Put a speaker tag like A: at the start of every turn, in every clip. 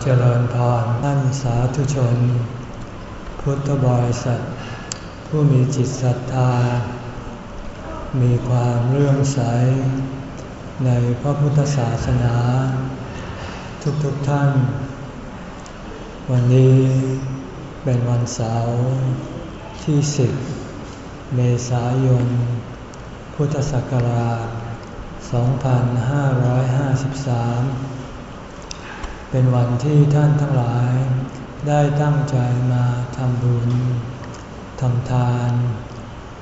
A: เจริญพรท่านสาธุชน พุทธบริษัท ผู้มีจิตศรัทธา มีความเลื่อมใส ในพระพุทธศาสนา ทุกๆทท่าน วันนี้เป็นวันเสาร์ที่สิบเมษายน พุทธศักราช 2553 เป็นวันที่ท่านทั้งหลาย ได้ตั้งใจมาทำบุญทำทาน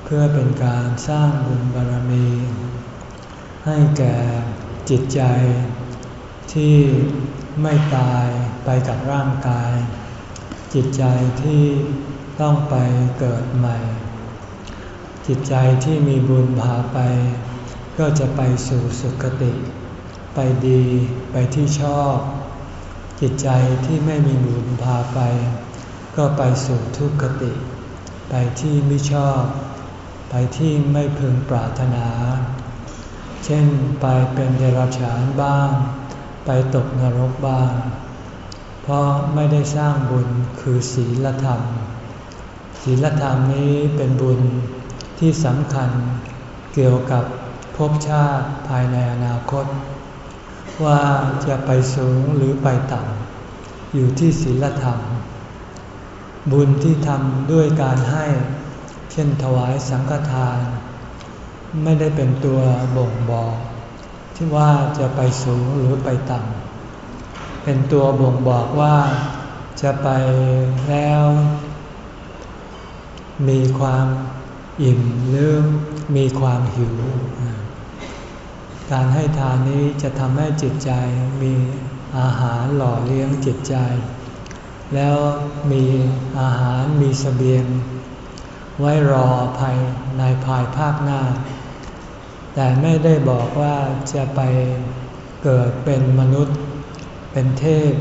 A: เพื่อเป็นการสร้างบุญบารมี ให้แก่จิตใจที่ไม่ตายไปกับร่างกาย จิตใจที่ต้องไปเกิดใหม่ จิตใจที่มีบุญพาไป ก็จะไปสู่สุคติ ไปดีไปที่ชอบ จิตใจที่ไม่มีบุญพาไป ก็ไปสู่ทุกขติ ไปที่ไม่ชอบ ไปที่ไม่พึงปรารถนา เช่นไปเป็นเดรัจฉานบ้าง ไปตกนรกบ้าง เพราะไม่ได้สร้างบุญคือศีลธรรม ศีลธรรมนี้เป็นบุญที่สำคัญเกี่ยวกับภพชาติภายในอนาคต ว่าจะไปสูงหรือไปต่ำอยู่ที่ศีลธรรม บุญที่ทำด้วยการให้เช่นถวายสังฆทาน ไม่ได้เป็นตัวบ่งบอกที่ว่าจะไปสูงหรือไปต่ำเป็นตัวบ่งบอกว่าจะไปแล้ว มีความอิ่มหรือมีความหิว การให้ทานนี้จะทำให้จิตใจมีอาหารหล่อเลี้ยงจิตใจ แล้วมีอาหารมีสเสบียง ไว้รอภายในภายภาคหน้า แต่ไม่ได้บอกว่าจะไปเกิดเป็นมนุษย์ เป็นเทพ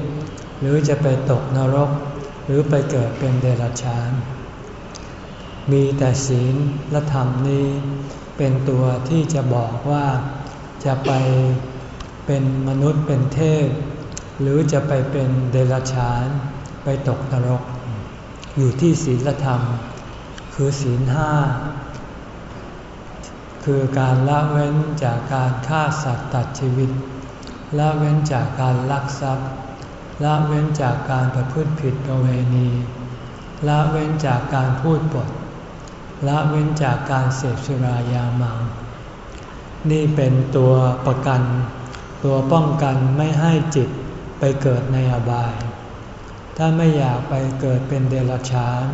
A: หรือจะไปตกนรก หรือไปเกิดเป็นเดรัจฉาน มีแต่ศีลและธรรมนี้เป็นตัวที่จะบอกว่า จะไปเป็นมนุษย์เป็นเทพ หรือจะไปเป็นเดรัจฉาน ไปตกนรก อยู่ที่ศีลธรรม คือศีลห้าคือการละเว้นจากการฆ่าสัตว์ตัดชีวิต ละเว้นจากการลักทรัพย์ ละเว้นจากการประพฤติผิดประเวณี ละเว้นจากการพูดปด ละเว้นจากการเสพสุรายาเมา นี่เป็นตัวประกัน ตัวป้องกันไม่ให้จิตไปเกิดในอบาย ถ้าไม่อยากไปเกิดเป็นเดรัจฉาน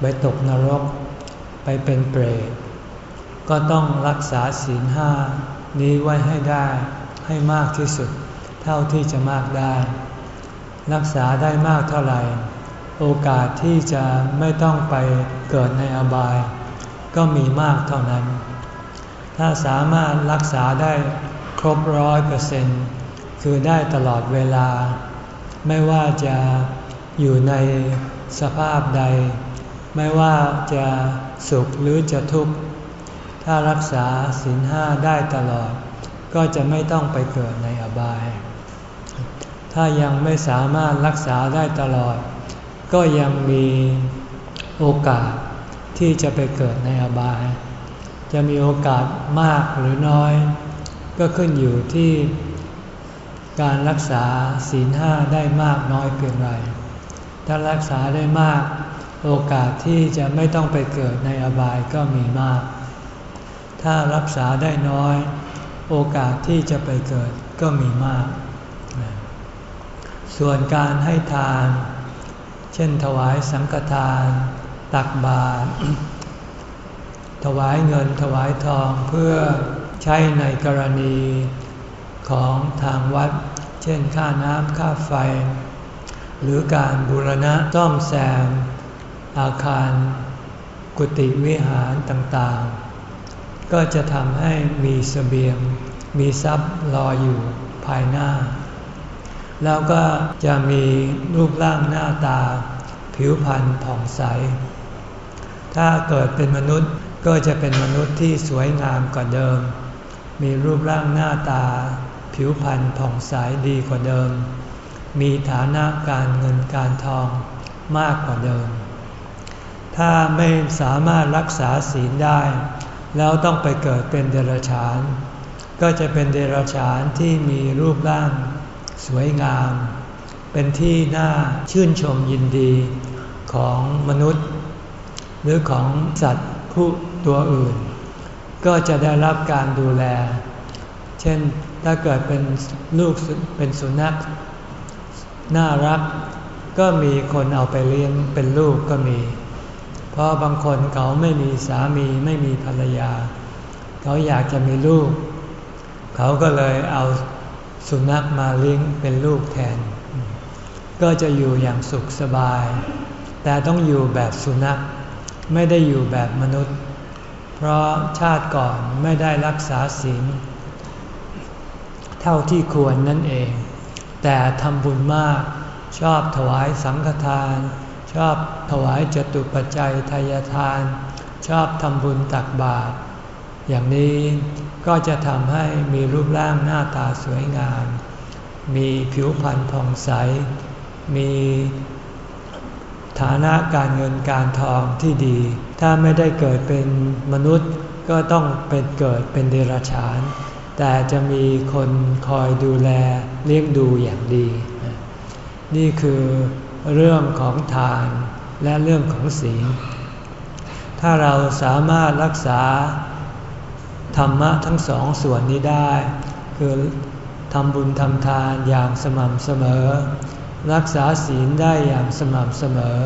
A: ไปตกนรก ไปเป็นเปรต ก็ต้องรักษาศีลห้านี้ไว้ให้ได้ให้มากที่สุด เท่าที่จะมากได้ รักษาได้มากเท่าไหร่ โอกาสที่จะไม่ต้องไปเกิดในอบาย ก็มีมากเท่านั้น ถ้าสามารถรักษาได้ครบร้อยเปอร์เซ็นต์คือได้ตลอดเวลา ไม่ว่าจะอยู่ในสภาพใด ไม่ว่าจะสุขหรือจะทุกข์ ถ้ารักษาศีลห้าได้ตลอด ก็จะไม่ต้องไปเกิดในอบาย ถ้ายังไม่สามารถรักษาได้ตลอด ก็ยังมีโอกาสที่จะไปเกิดในอบาย จะมีโอกาสมากหรือน้อย ก็ขึ้นอยู่ที่การรักษาศีลห้าได้มากน้อยเพียงไรถ้ารักษาได้มาก โอกาสที่จะไม่ต้องไปเกิดในอบายก็มีมาก ถ้ารักษาได้น้อย โอกาสที่จะไปเกิดก็มีมาก ส่วนการให้ทาน เช่นถวายสังฆทาน ตักบาตร ถวายเงินถวายทองเพื่อใช้ในกรณีของทางวัด เช่นค่าน้ำค่าไฟ หรือการบูรณะซ่อมแซม อาคาร กุฏิวิหารต่างๆ ก็จะทำให้มีสเสบียง มีทรัพย์รออยู่ภายหน้า แล้วก็จะมีรูปร่างหน้าตา ผิวพรรณผ่องใส ถ้าเกิดเป็นมนุษย์ ก็จะเป็นมนุษย์ที่สวยงามกว่าเดิม มีรูปร่างหน้าตา ผิวพรรณผ่องใสดีกว่าเดิม มีฐานะการเงินการทองมากกว่าเดิม ถ้าไม่สามารถรักษาศีลได้ แล้วต้องไปเกิดเป็นเดรัจฉาน ก็จะเป็นเดรัจฉานที่มีรูปร่างสวยงาม เป็นที่น่าชื่นชมยินดีของมนุษย์ หรือของสัตว์ ผู้ตัวอื่น ก็จะได้รับการดูแล เช่นถ้าเกิดเป็นลูกเป็นสุนัขน่ารัก ก็มีคนเอาไปเลี้ยงเป็นลูกก็มี เพราะบางคนเขาไม่มีสามีไม่มีภรรยา เขาอยากจะมีลูก เขาก็เลยเอาสุนัขมาเลี้ยงเป็นลูกแทน ก็จะอยู่อย่างสุขสบาย แต่ต้องอยู่แบบสุนัข ไม่ได้อยู่แบบมนุษย์ เพราะชาติก่อนไม่ได้รักษาศีลเท่าที่ควรนั่นเอง แต่ทำบุญมากชอบถวายสังฆทาน ชอบถวายจตุปัจจัยทายทาน ชอบทำบุญตักบาตรอย่างนี้ก็จะทำให้มีรูปร่างหน้าตาสวยงาม มีผิวพรรณผ่องใส มี ฐานะการเงินการทองที่ดี ถ้าไม่ได้เกิดเป็นมนุษย์ก็ต้องเป็นเกิดเป็นเดรัจฉาน แต่จะมีคนคอยดูแลเลี้ยงดูอย่างดี นี่คือเรื่องของทานและเรื่องของศีล ถ้าเราสามารถรักษาธรรมะทั้งสองส่วนนี้ได้ คือทำบุญทำทานอย่างสม่ำเสมอ รักษาศีลได้อย่างสม่ำเสมอ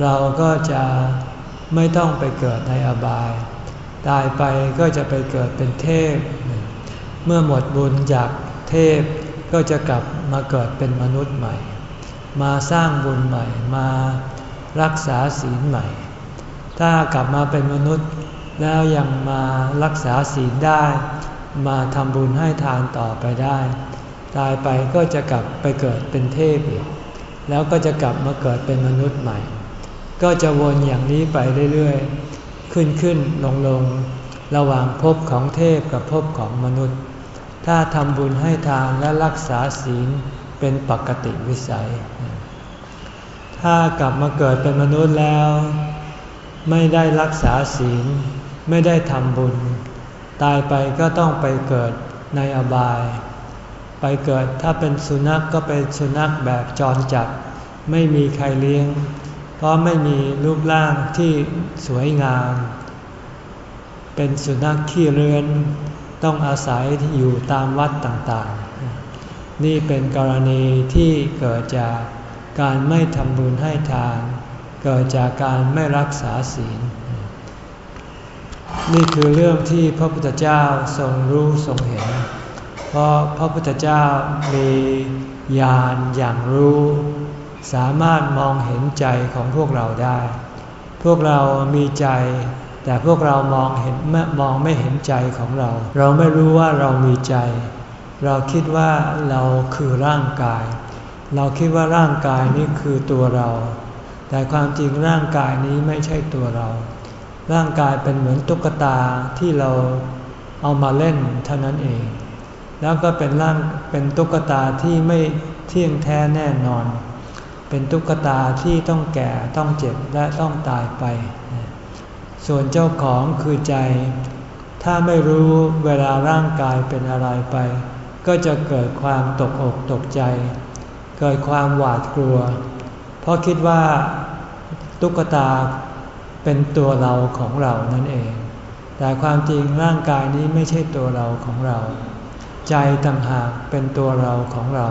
A: เราก็จะไม่ต้องไปเกิดในอบาย ตายไปก็จะไปเกิดเป็นเทพ เมื่อหมดบุญจากเทพก็จะกลับมาเกิดเป็นมนุษย์ใหม่ มาสร้างบุญใหม่มารักษาศีลใหม่ ถ้ากลับมาเป็นมนุษย์แล้วยังมารักษาศีลได้ มาทำบุญให้ทานต่อไปได้ ตายไปก็จะกลับไปเกิดเป็นเทพอีก แล้วก็จะกลับมาเกิดเป็นมนุษย์ใหม่ ก็จะวนอย่างนี้ไปเรื่อยๆ ขึ้นขึ้นลงลงระหว่างภพของเทพกับภพของมนุษย์ ถ้าทำบุญให้ทานและรักษาศีลเป็นปกติวิสัย ถ้ากลับมาเกิดเป็นมนุษย์แล้ว ไม่ได้รักษาศีล ไม่ได้ทำบุญ ตายไปก็ต้องไปเกิดในอบาย ไปเกิดถ้าเป็นสุนัขกก็เป็นสุนัขแบบจรจัด ไม่มีใครเลี้ยง เพราะไม่มีรูปร่างที่สวยงาม เป็นสุนัขขี้เรือนต้องอาศัยอยู่ตามวัดต่างๆ นี่เป็นกรณีที่เกิดจากการไม่ทำบุญให้ทาน เกิดจากการไม่รักษาศีล นี่คือเรื่องที่พระพุทธเจ้าทรงรู้ทรงเห็น เพราะพระพุทธเจ้ามีญาณอย่างรู้ สามารถมองเห็นใจของพวกเราได้ พวกเรามีใจ แต่พวกเรามองเห็นมองไม่เห็นใจของเรา เราไม่รู้ว่าเรามีใจ เราคิดว่าเราคือร่างกาย เราคิดว่าร่างกายนี้คือตัวเรา แต่ความจริงร่างกายนี้ไม่ใช่ตัวเรา ร่างกายเป็นเหมือนตุ๊กตาที่เราเอามาเล่นเท่านั้นเอง แล้วก็เป็นร่างเป็นตุ๊กตาที่ไม่เที่ยงแท้แน่นอน เป็นตุ๊กตาที่ต้องแก่ต้องเจ็บและต้องตายไป ส่วนเจ้าของคือใจ ถ้าไม่รู้เวลาร่างกายเป็นอะไรไป ก็จะเกิดความตกอกตกใจ เกิดความหวาดกลัว เพราะคิดว่าตุ๊กตาเป็นตัวเราของเรานั่นเอง แต่ความจริงร่างกายนี้ไม่ใช่ตัวเราของเรา ใจต่างหากเป็นตัวเราของเรา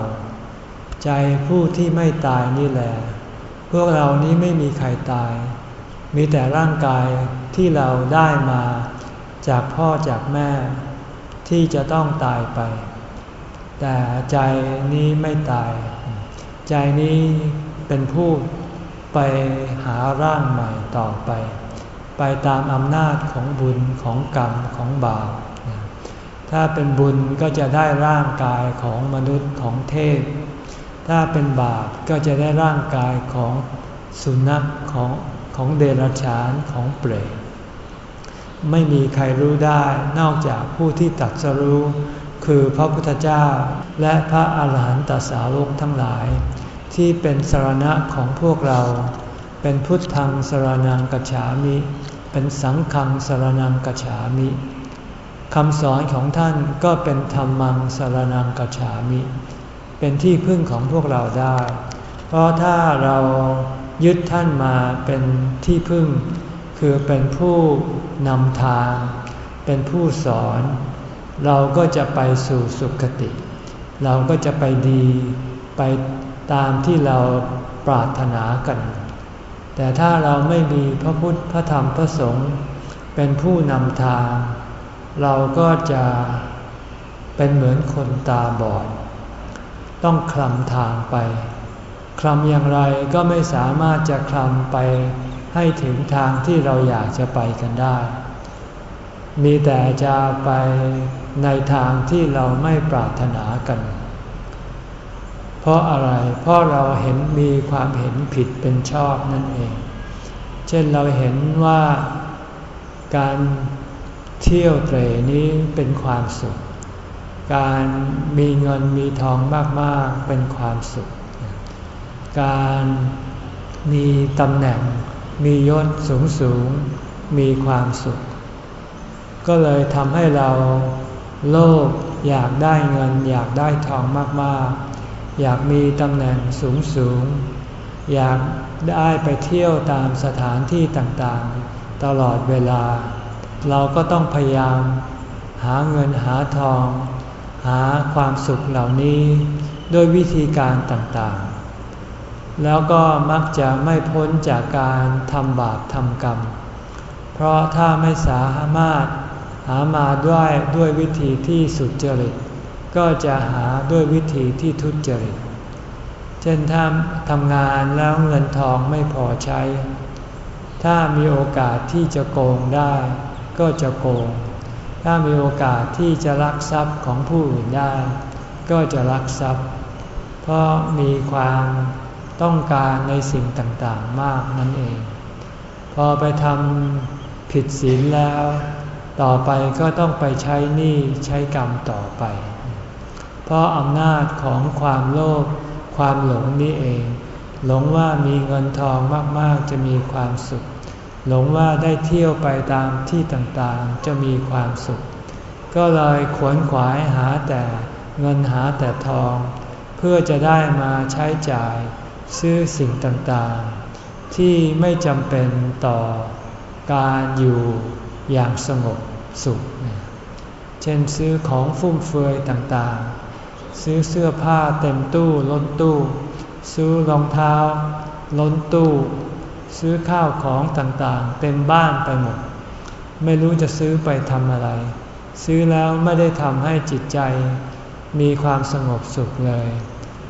A: ใจผู้ที่ไม่ตายนี่แหละ พวกเรานี้ไม่มีใครตาย มีแต่ร่างกายที่เราได้มาจากพ่อจากแม่ ที่จะต้องตายไป แต่ใจนี้ไม่ตาย ใจนี้เป็นผู้ไปหาร่างใหม่ต่อไป ไปตามอำนาจของบุญของกรรมของบาป ถ้าเป็นบุญก็จะได้ร่างกายของมนุษย์ของเทพ ถ้าเป็นบาปก็จะได้ร่างกายของสุนัขของของเดรัจฉานของเปรตไม่มีใครรู้ได้นอกจากผู้ที่ตัดสรู้คือพระพุทธเจ้าและพระอาหารหันตสาวกทั้งหลาย ที่เป็นสรณะของพวกเรา เป็นพุทธังสรนังกัจฉามิ เป็นสังฆังสรนังกัจฉามิ คำสอนของท่านก็เป็นธรรมังสารนังกัจฉามิ เป็นที่พึ่งของพวกเราได้ เพราะถ้าเรายึดท่านมาเป็นที่พึ่ง คือเป็นผู้นำทาง เป็นผู้สอน เราก็จะไปสู่สุคติ เราก็จะไปดีไปตามที่เราปรารถนากัน แต่ถ้าเราไม่มีพระพุทธพระธรรมพระสงฆ์เป็นผู้นำทาง เราก็จะเป็นเหมือนคนตาบอด ต้องคลำทางไปคลำอย่างไรก็ไม่สามารถจะคลำไปให้ถึงทางที่เราอยากจะไปกันได้ มีแต่จะไปในทางที่เราไม่ปรารถนากัน เพราะอะไร เพราะเราเห็นมีความเห็นผิดเป็นชอบนั่นเอง เช่นเราเห็นว่าการ เที่ยวเตรนี้เป็นความสุข การมีเงินมีทองมากๆเป็นความสุข การมีตำแหน่งมียศสูงสูงมีความสุข ก็เลยทำให้เราโลภอยากได้เงิน อยากได้ทองมากๆ อยากมีตำแหน่งสูงสูงอยากได้ไปเที่ยวตามสถานที่ต่างๆ ตลอดเวลา เราก็ต้องพยายามหาเงินหาทอง หาความสุขเหล่านี้ด้วยวิธีการต่างๆ แล้วก็มักจะไม่พ้นจากการทำบาปทำกรรม เพราะถ้าไม่สามารถหามาด้วยด้วยวิธีที่สุดจริต ก็จะหาด้วยวิธีที่ทุจริต เช่นถ้าทำงานแล้วเงินทองไม่พอใช้ ถ้ามีโอกาสที่จะโกงได้ ก็จะโกง ถ้ามีโอกาสที่จะลักทรัพย์ของผู้อื่นได้ ก็จะลักทรัพย์ เพราะมีความต้องการในสิ่งต่างๆมากนั่นเอง พอไปทำผิดศีลแล้ว ต่อไปก็ต้องไปใช้หนี้ใช้กรรมต่อไป เพราะอำนาจของความโลภความหลงนี่เอง หลงว่ามีเงินทองมากๆจะมีความสุข หลงว่าได้เที่ยวไปตามที่ต่างๆ จะมีความสุข ก็เลยขวนขวายหาแต่เงินหาแต่ทอง เพื่อจะได้มาใช้จ่าย ซื้อสิ่งต่างๆ ที่ไม่จำเป็นต่อการอยู่อย่างสงบสุข เช่นซื้อของฟุ่มเฟือยต่างๆ ซื้อเสื้อผ้าเต็มตู้ล้นตู้ ซื้อรองเท้า ล้นตู้ ซื้อข้าวของต่างๆ เต็มบ้านไปหมด ไม่รู้จะซื้อไปทำอะไร ซื้อแล้วไม่ได้ทำให้จิตใจ มีความสงบสุขเลย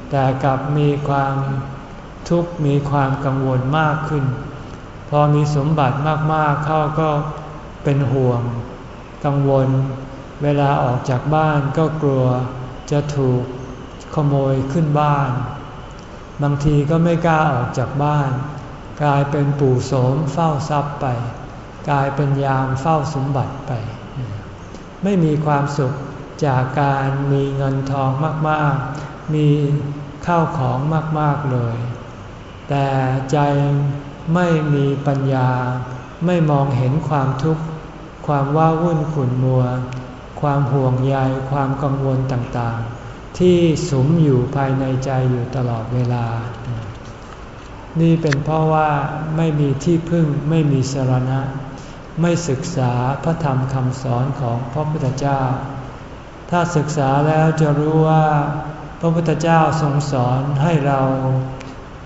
A: แต่กลับมีความทุกข์มีความกังวลมากขึ้น พอมีสมบัติมากๆเข้าก็เป็นห่วง กังวล เวลาออกจากบ้านก็กลัวจะถูกขโมยขึ้นบ้าน บางทีก็ไม่กล้าออกจากบ้าน กลายเป็นปู่โสมเฝ้าทรัพย์ไป กลายเป็นยามเฝ้าสมบัติไป ไม่มีความสุขจากการมีเงินทองมากๆ มีข้าวของมากๆเลย แต่ใจไม่มีปัญญา ไม่มองเห็นความทุกข์ ความว้าวุ่นขุ่นมัว ความห่วงใย ความกังวลต่างๆ ที่สมอยู่ภายในใจอยู่ตลอดเวลา นี่เป็นเพราะว่าไม่มีที่พึ่งไม่มีสรณะ ไม่ศึกษาพระธรรมคำสอนของพระพุทธเจ้า ถ้าศึกษาแล้วจะรู้ว่าพระพุทธเจ้าทรงสอนให้เรา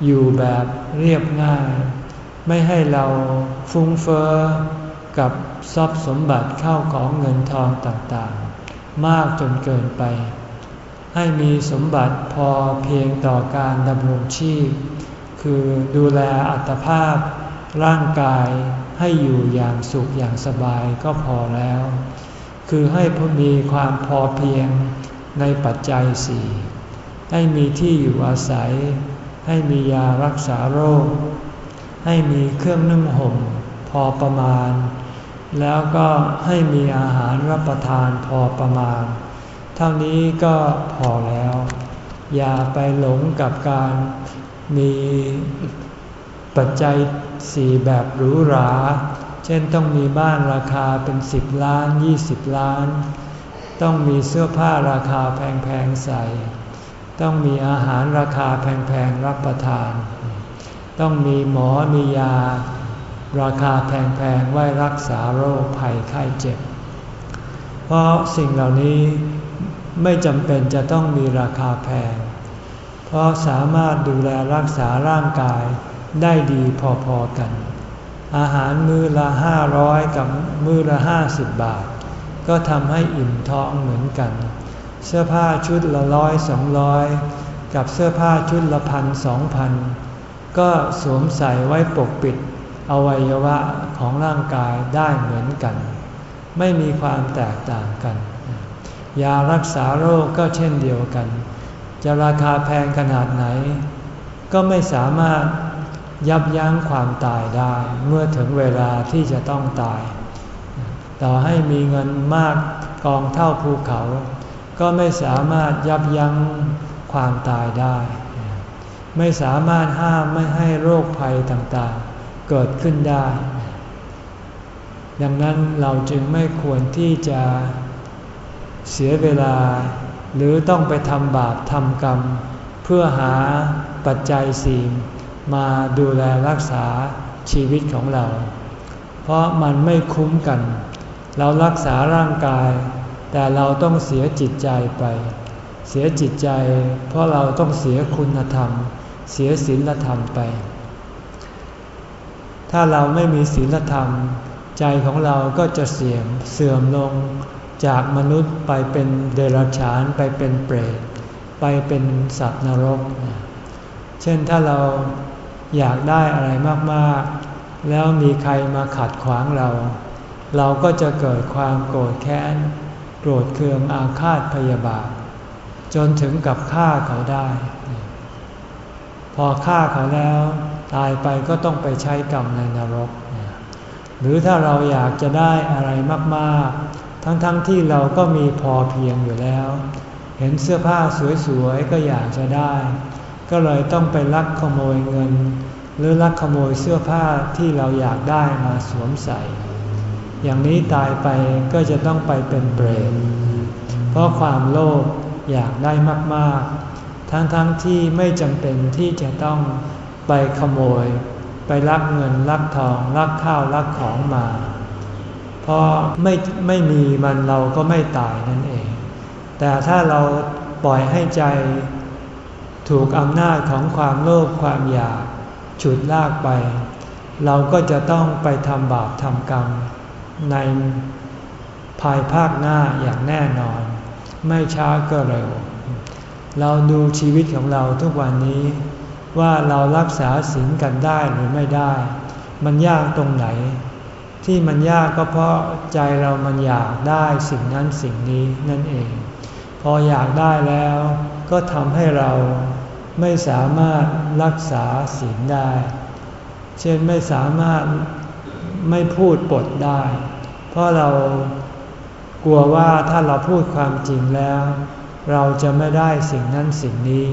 A: อยู่แบบเรียบง่าย ไม่ให้เราฟุ้งเฟอ้อกับทรัพย์สมบัติเข้าของเงินทองต่างๆ มากจนเกินไป ให้มีสมบัติพอเพียงต่อการดำรงชีพ คือดูแลอัตภาพร่างกายให้อยู่อย่างสุขอย่างสบายก็พอแล้ว คือให้พมีความพอเพียงในปัจจัยสี่ให้มีที่อยู่อาศัย ให้มียารักษาโรค ให้มีเครื่องนึ่งห่มพอประมาณ แล้วก็ให้มีอาหารรับประทานพอประมาณเเท่านี้ก็พอแล้ว อย่าไปหลงกับการ มีปัจจัยสี่แบบหรูหรา เช่นต้องมีบ้านราคาเป็นสิบล้านยี่สิบล้าน ต้องมีเสื้อผ้าราคาแพงๆใส่ ต้องมีอาหารราคาแพงๆรับประทาน ต้องมีหมอมียา ราคาแพงๆไว้รักษาโรคภัยไข้เจ็บ เพราะสิ่งเหล่านี้ไม่จำเป็นจะต้องมีราคาแพง เพราะสามารถดูแลรักษาร่างกายได้ดีพอๆกัน อาหารมื้อละห้าร้อยกับมื้อละห้าสิบบาท ก็ทำให้อิ่มท้องเหมือนกัน เสื้อผ้าชุดละร้อยสองร้อยกับเสื้อผ้าชุดละพันสองพันก็สวมใส่ไว้ปกปิดอวัยวะของร่างกายได้เหมือนกัน ไม่มีความแตกต่างกัน ยารักษาโรคก็เช่นเดียวกัน จะราคาแพงขนาดไหน ก็ไม่สามารถยับยั้งความตายได้ เมื่อถึงเวลาที่จะต้องตาย ต่อให้มีเงินมากกองเท่าภูเขา ก็ไม่สามารถยับยั้งความตายได้ ไม่สามารถห้ามไม่ให้โรคภัยต่างๆ เกิดขึ้นได้ ดังนั้นเราจึงไม่ควรที่จะเสียเวลา หรือต้องไปทำบาปทำกรรม เพื่อหาปัจจัยสี่มาดูแลรักษาชีวิตของเรา เพราะมันไม่คุ้มกัน เรารักษาร่างกาย แต่เราต้องเสียจิตใจไป เสียจิตใจ เพราะเราต้องเสียคุณธรรม เสียศีลธรรมไป ถ้าเราไม่มีศีลธรรม ใจของเราก็จะเสื่อมเสื่อมลง จากมนุษย์ไปเป็นเดรัจฉานไปเป็นเปรตไปเป็นสัตว์นรก เช่นถ้าเราอยากได้อะไรมากๆ แล้วมีใครมาขัดขวางเรา เราก็จะเกิดความโกรธแค้น โกรธเคืองอาฆาตพยาบาท จนถึงกับฆ่าเขาได้ พอฆ่าเขาแล้ว ตายไปก็ต้องไปใช้กรรมในนรก หรือถ้าเราอยากจะได้อะไรมากๆ ทั้งๆทที่เราก็มีพอเพียงอยู่แล้ว เห็นเสื้อผ้าสวยๆก็อยากจะได้ ก็เลยต้องไปลักขโมยเงิน หรือลักขโมยเสื้อผ้าที่เราอยากได้มาสวมใส่ อย่างนี้ตายไปก็จะต้องไปเป็นเปรตเพราะความโลภอยากได้มากๆ ทั้งๆทที่ไม่จำเป็นที่จะต้องไปขโมย ไปลักเงินลักทองลักข้าวลักของมา เพราะไม่ไม่มีมันเราก็ไม่ตายนั่นเอง แต่ถ้าเราปล่อยให้ใจ ถูกอำนาจของความโลภความอยากฉุดลากไป เราก็จะต้องไปทำบาปทำกรรม ในภายภาคหน้าอย่างแน่นอน ไม่ช้าก็เร็ว เราดูชีวิตของเราทุกวันนี้ ว่าเรารักษาศีลกันได้หรือไม่ได้ มันยากตรงไหน ที่มันยากก็เพราะใจเรามันอยากได้สิ่งนั้นสิ่งนี้นั่นเอง พออยากได้แล้วก็ทำให้เราไม่สามารถรักษาศีลได้ เช่นไม่สามารถไม่พูดปดได้ เพราะเรากลัวว่าถ้าเราพูดความจริงแล้ว เราจะไม่ได้สิ่งนั้นสิ่งนี้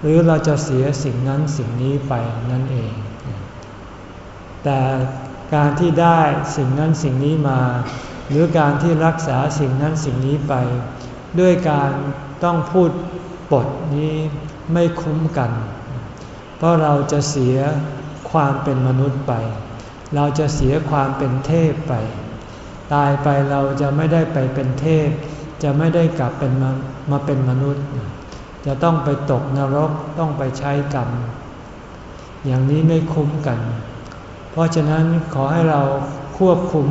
A: หรือเราจะเสียสิ่งนั้นสิ่งนี้ไปนั่นเอง แต่ การที่ได้สิ่งนั้นสิ่งนี้มา หรือการที่รักษาสิ่งนั้นสิ่งนี้ไป ด้วยการต้องพูดปดนี้ไม่คุ้มกัน เพราะเราจะเสียความเป็นมนุษย์ไป เราจะเสียความเป็นเทพไป ตายไปเราจะไม่ได้ไปเป็นเทพ จะไม่ได้กลับเป็นมามาเป็นมนุษย์ จะต้องไปตกนรกต้องไปใช้กรรม อย่างนี้ไม่คุ้มกันเราะฉะนั้นขอให้เราควบคุม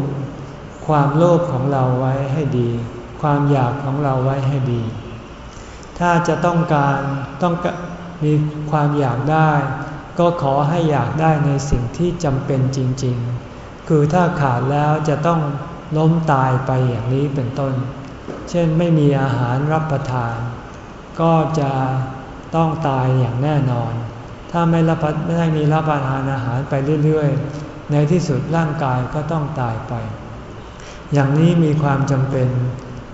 A: ความโลภของเราไว้ให้ดี ความอยากของเราไว้ให้ดี ถ้าจะต้องการต้องมีความอยากได้ ก็ขอให้อยากได้ในสิ่งที่จำเป็นจริง ๆ คือถ้าขาดแล้วจะต้องล้มตายไปอย่างนี้เป็นต้น เช่นไม่มีอาหารรับประทาน ก็จะต้องตายอย่างแน่นอน ถ้าไม่รับไม่ได้มีรับประทานอาหารไปเรื่อยๆ ในที่สุดร่างกายก็ต้องตายไป อย่างนี้มีความจำเป็น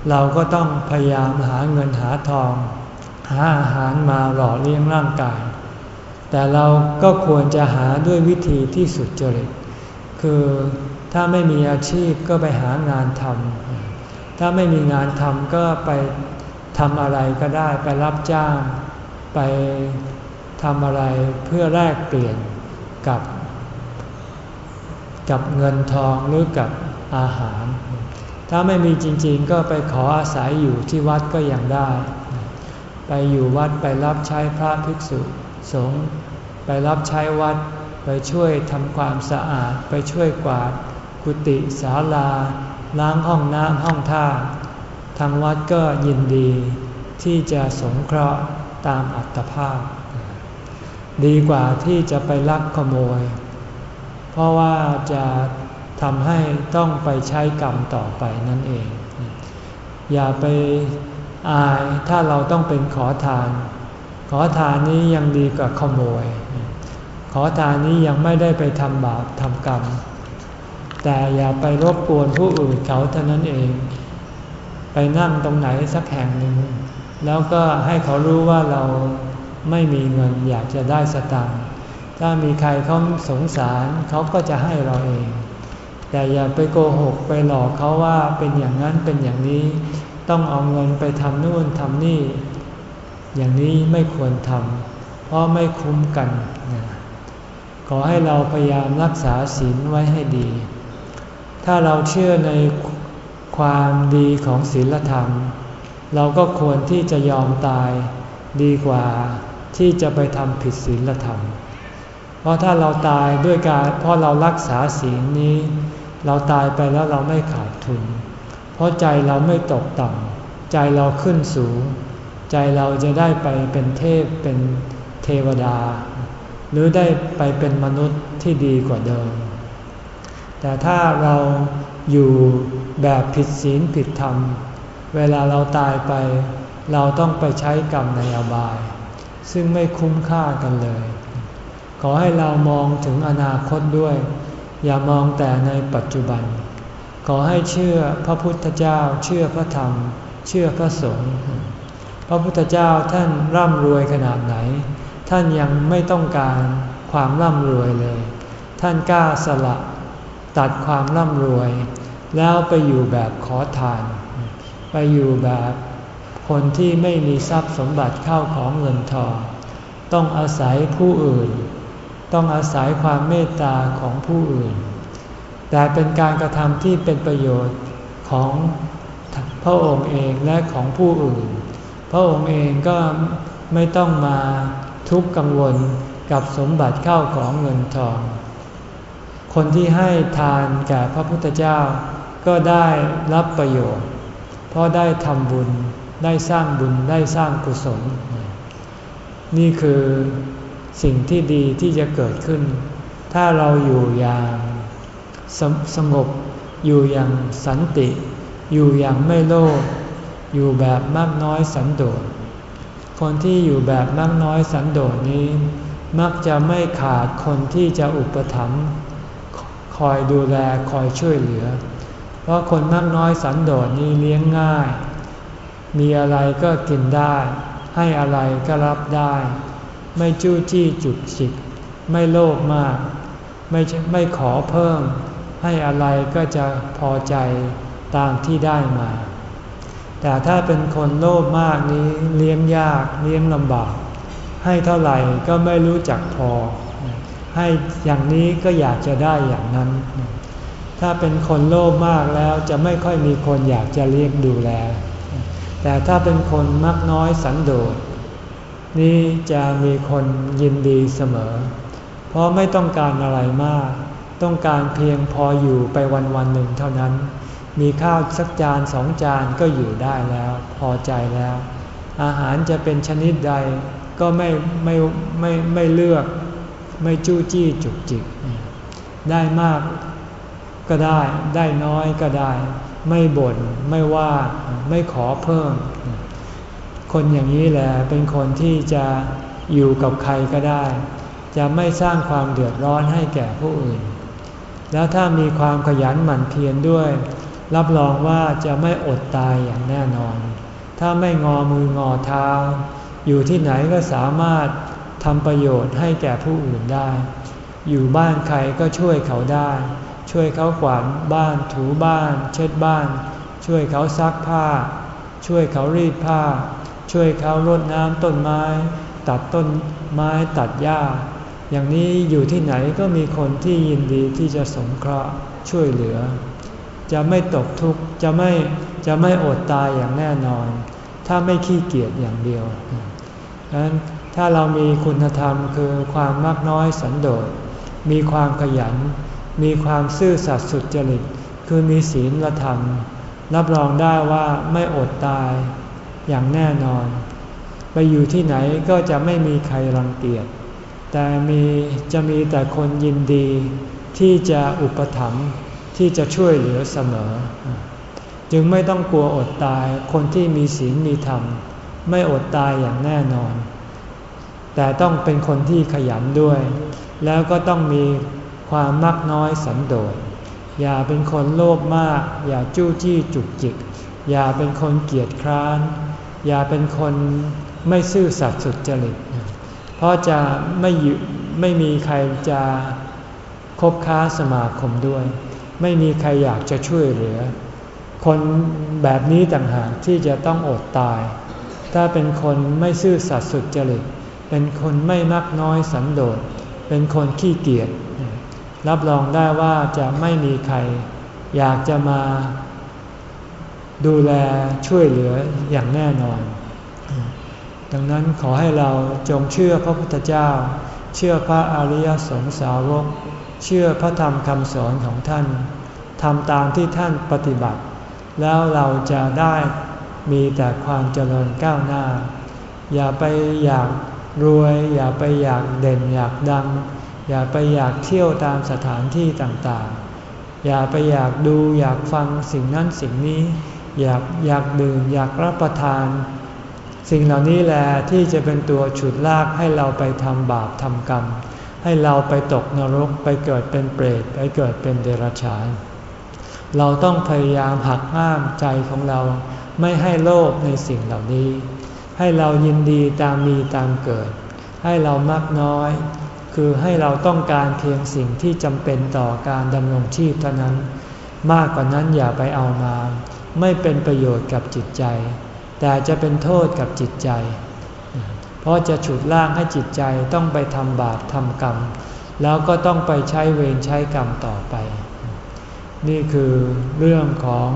A: เราก็ต้องพยายามหาเงินหาทอง หาอาหารมาหล่อเลี้ยงร่างกาย แต่เราก็ควรจะหาด้วยวิธีที่สุดจริต คือถ้าไม่มีอาชีพก็ไปหางานทำ ถ้าไม่มีงานทำก็ไปทำอะไรก็ได้ไปรับจ้าง ไป ทำอะไรเพื่อแลกเปลี่ยนกับ กับเงินทองหรือกับอาหาร ถ้าไม่มีจริงๆ ก็ไปขออาศัยอยู่ที่วัดก็ยังได้ ไปอยู่วัดไปรับใช้พระภิกษุสงฆ์ไปรับใช้วัดไปช่วยทำความสะอาด ไปช่วยกวาด กุฏิศาลา ล้างห้องน้ำห้องท่า ทางวัดก็ยินดีที่จะสงเคราะห์ตามอัตภาพ ดีกว่าที่จะไปลักขโมย เพราะว่าจะทำให้ต้องไปใช้กรรมต่อไปนั่นเอง อย่าไปอายถ้าเราต้องเป็นขอทาน ขอทานนี้ยังดีกว่าขโมย ขอทานนี้ยังไม่ได้ไปทำบาปทำกรรม แต่อย่าไปรบกวนผู้อื่นเขาเท่านั้นเอง ไปนั่งตรงไหนสักแห่งหนึ่ง แล้วก็ให้เขารู้ว่าเรา ไม่มีเงินอยากจะได้สตังค์ถ้ามีใครเขาสงสารเขาก็จะให้เราเอง แต่อย่าไปโกหกไปหลอกเขาว่าเป็นอย่างนั้นเป็นอย่างนี้ ต้องเอาเงินไปทำนู่นทำนี่ อย่างนี้ไม่ควรทำเพราะไม่คุ้มกัน ขอให้เราพยายามรักษาศีลไว้ให้ดี ถ้าเราเชื่อในความดีของศีลธรรม เราก็ควรที่จะยอมตายดีกว่า ที่จะไปทำผิดศีลธรรม เพราะถ้าเราตายด้วยการเพราะเรารักษาศีลนี้ เราตายไปแล้วเราไม่ขาดทุน เพราะใจเราไม่ตกต่ำใจเราขึ้นสูง ใจเราจะได้ไปเป็นเทพเป็นเทวดา หรือได้ไปเป็นมนุษย์ที่ดีกว่าเดิม แต่ถ้าเราอยู่แบบผิดศีลผิดธรรม เวลาเราตายไป เราต้องไปใช้กรรมในอบาย ซึ่งไม่คุ้มค่ากันเลย ขอให้เรามองถึงอนาคตด้วย อย่ามองแต่ในปัจจุบัน ขอให้เชื่อพระพุทธเจ้า เชื่อพระธรรม เชื่อพระสงฆ์พระพุทธเจ้าท่านร่ำรวยขนาดไหน ท่านยังไม่ต้องการความร่ำรวยเลย ท่านกล้าสละตัดความร่ำรวย แล้วไปอยู่แบบขอทาน ไปอยู่แบบ คนที่ไม่มีทรัพย์สมบัติเข้าของเงินทอง ต้องอาศัยผู้อื่น ต้องอาศัยความเมตตาของผู้อื่น แต่เป็นการกระทำที่เป็นประโยชน์ของพระองค์เองและของผู้อื่น พระองค์เองก็ไม่ต้องมาทุกข์กังวลกับสมบัติเข้าของเงินทอง คนที่ให้ทานแก่พระพุทธเจ้าก็ได้รับประโยชน์ เพราะได้ทำบุญ ได้สร้างบุญได้สร้างกุศล นี่คือสิ่งที่ดีที่จะเกิดขึ้น ถ้าเราอยู่อย่างสสงบอยู่อย่างสันติ อยู่อย่างไม่โลภอยู่แบบมากน้อยสันโดษคนที่อยู่แบบมากน้อยสันโดษนี้ มักจะไม่ขาดคนที่จะอุปถัมภ์คอยดูแลคอยช่วยเหลือ เพราะคนมากน้อยสันโดษนี้เลี้ยงง่าย มีอะไรก็กินได้ ให้อะไรก็รับได้ ไม่จู้จี้จุกจิก ไม่โลภมาก ไม่ไม่ขอเพิ่ม ให้อะไรก็จะพอใจตามที่ได้มา แต่ถ้าเป็นคนโลภมากนี้เลี้ยงยากเลี้ยงลำบาก ให้เท่าไหร่ก็ไม่รู้จักพอ ให้อย่างนี้ก็อยากจะได้อย่างนั้น ถ้าเป็นคนโลภมากแล้วจะไม่ค่อยมีคนอยากจะเลี้ยงดูแล แต่ถ้าเป็นคนมักน้อยสันโดษ นี่จะมีคนยินดีเสมอ เพราะไม่ต้องการอะไรมาก ต้องการเพียงพออยู่ไปวันวันหนึ่งเท่านั้น มีข้าวสักจานสองจานก็อยู่ได้แล้ว พอใจแล้ว อาหารจะเป็นชนิดใดก็ไม่ไม่ไม่ไม่เลือก ไม่จู้จี้จุกจิก ได้มากก็ได้ ได้น้อยก็ได้ ไม่บน่นไม่ว่าไม่ขอเพิ่ม คนอย่างนี้แหละเป็นคนที่จะอยู่กับใครก็ได้ จะไม่สร้างความเดือดร้อนให้แก่ผู้อื่น แล้วถ้ามีความขยันหมั่นเพียรด้วย รับรองว่าจะไม่อดตายอย่างแน่นอน ถ้าไม่งอมืองอเท้า อยู่ที่ไหนก็สามารถทำประโยชน์ให้แก่ผู้อื่นได้ อยู่บ้านใครก็ช่วยเขาได้ ช่วยเขากวาดบ้านถูบ้าน เช็ดบ้าน ช่วยเขาซักผ้า ช่วยเขารีดผ้า ช่วยเขารดน้ำต้นไม้ ตัดต้นไม้ตัดหญ้า อย่างนี้อยู่ที่ไหนก็มีคนที่ยินดีที่จะสงเคราะห์ช่วยเหลือ จะไม่ตกทุกข์จะไม่จะไม่อดตายอย่างแน่นอน ถ้าไม่ขี้เกียจอย่างเดียวดังนั้นถ้าเรามีคุณธรรมคือความมากน้อยสันโดษมีความขยัน มีความซื่อสัตย์สุจริต คือมีศีลธรรม รับรองได้ว่าไม่อดตายอย่างแน่นอน ไปอยู่ที่ไหนก็จะไม่มีใครรังเกียจ แต่มีจะมีแต่คนยินดี ที่จะอุปถัมภ์ที่จะช่วยเหลือเสมอ จึงไม่ต้องกลัวอดตายคนที่มีศีลมีธรรม ไม่อดตายอย่างแน่นอน แต่ต้องเป็นคนที่ขยันด้วย แล้วก็ต้องมี ความมักน้อยสันโดษ อย่าเป็นคนโลภมาก อย่าจู้จี้จุกจิก อย่าเป็นคนเกียจคร้าน อย่าเป็นคนไม่ซื่อสัตย์สุจริต เพราะจะไม่ไม่มีใครจะคบค้าสมาคมด้วย ไม่มีใครอยากจะช่วยเหลือ คนแบบนี้ต่างหากที่จะต้องอดตาย ถ้าเป็นคนไม่ซื่อสัตย์สุจริต เป็นคนไม่มักน้อยสันโดษ เป็นคนขี้เกียจ รับรองได้ว่าจะไม่มีใคร อยากจะมาดูแลช่วยเหลืออย่างแน่นอน ดังนั้นขอให้เราจงเชื่อพระพุทธเจ้า เชื่อพระอริยสงสาวก เชื่อพระธรรมคำสอนของท่านทำตามที่ท่านปฏิบัติ แล้วเราจะได้มีแต่ความเจริญก้าวหน้า อย่าไปอยากรวย อย่าไปอยากเด่นอยากดัง อย่าไปอยากเที่ยวตามสถานที่ต่างๆ อย่าไปอยากดูอยากฟังสิ่งนั้นสิ่งนี้ อยากอยากดื่มอยากรับประทาน สิ่งเหล่านี้แหละที่จะเป็นตัวฉุดลากให้เราไปทำบาปทำกรรม ให้เราไปตกนรกไปเกิดเป็นเปรตไปเกิดเป็นเดรัจฉาน เราต้องพยายามหักห้ามใจของเราไม่ให้โลภในสิ่งเหล่านี้ ให้เรายินดีตามมีตามเกิด ให้เรามักน้อย คือให้เราต้องการเพียงสิ่งที่จำเป็นต่อการดำรงชีพเท่านั้น มากกว่านั้นอย่าไปเอามา ไม่เป็นประโยชน์กับจิตใจ แต่จะเป็นโทษกับจิตใจ เพราะจะฉุดลากให้จิตใจต้องไปทำบาปทำกรรม แล้วก็ต้องไปใช้เวรใช้กรรมต่อไป นี่คือเรื่องของ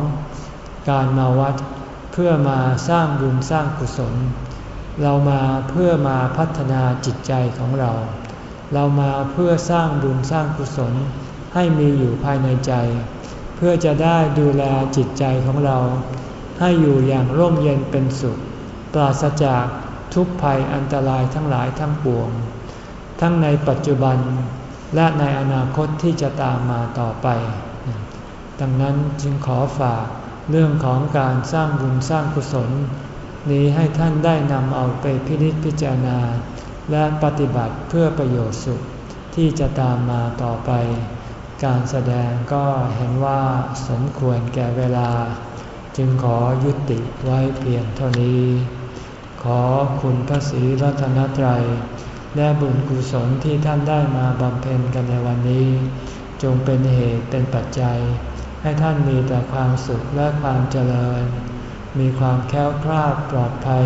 A: การมาวัดเพื่อมาสร้างบุญสร้างกุศล เรามาเพื่อมาพัฒนาจิตใจของเรา เรามาเพื่อสร้างบุญสร้างกุศลให้มีอยู่ภายในใจ เพื่อจะได้ดูแลจิตใจของเรา ให้อยู่อย่างร่มเย็นเป็นสุข ปราศจากทุกภัยอันตรายทั้งหลายทั้งปวง ทั้งในปัจจุบันและในอนาคตที่จะตามมาต่อไป ดังนั้นจึงขอฝากเรื่องของการสร้างบุญสร้างกุศล นี้ให้ท่านได้นำเอาไปพินิจพิจารณา และปฏิบัติเพื่อประโยชน์สุขที่จะตามมาต่อไป การแสดงก็เห็นว่าสมควรแก่เวลา จึงขอยุติไว้เพียงเท่านี้ ขอคุณพระศรีรัตนตรัย และบุญกุศลที่ท่านได้มาบำเพ็ญกันในวันนี้ จงเป็นเหตุเป็นปัจจัย ให้ท่านมีแต่ความสุขและความเจริญ มีความแค้วคลาดปลอดภัย